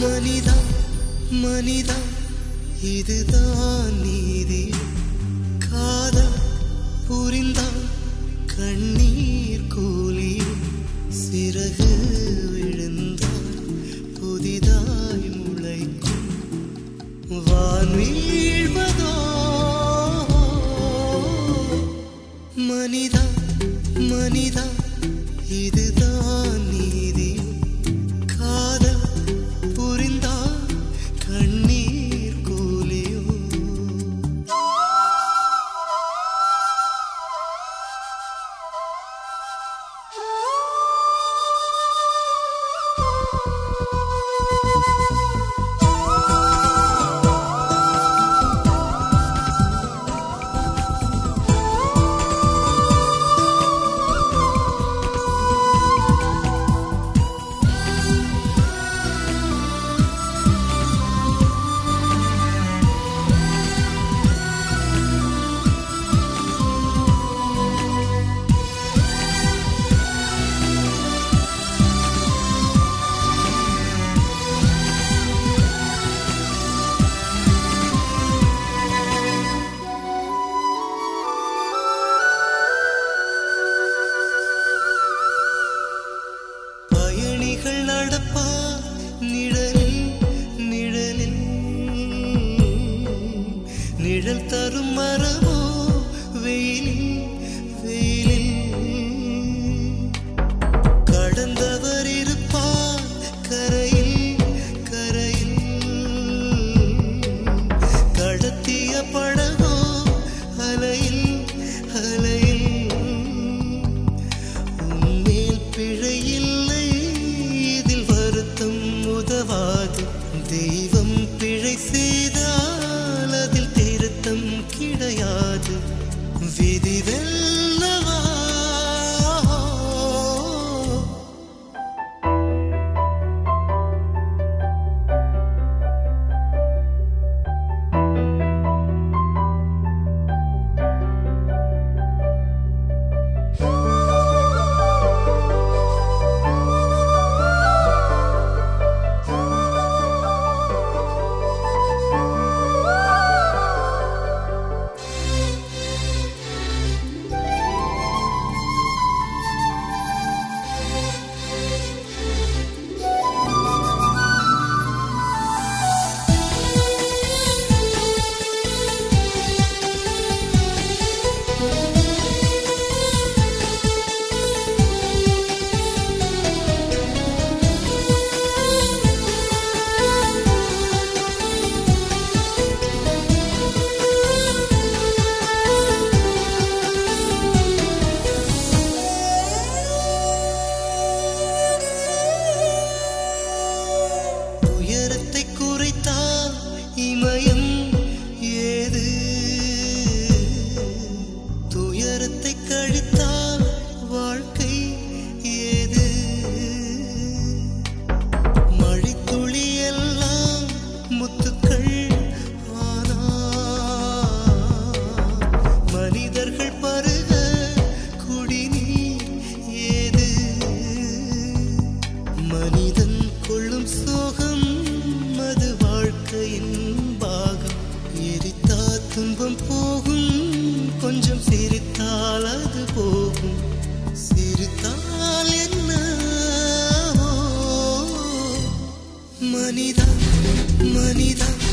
மனிதா மனிதா இதுதான் நீதி. காத புரிந்தான் கண்ணீர் கூலி. சிறகு விழுந்தால் புதிதாய் முளைக்கும். வான்வீழ்வதோ மனிதா மனிதா இதுதான் could துன்பம் போகும். கொஞ்சம் சிரித்தால் அது போகும். சிரித்தால் என்ன? மனிதா மனிதா.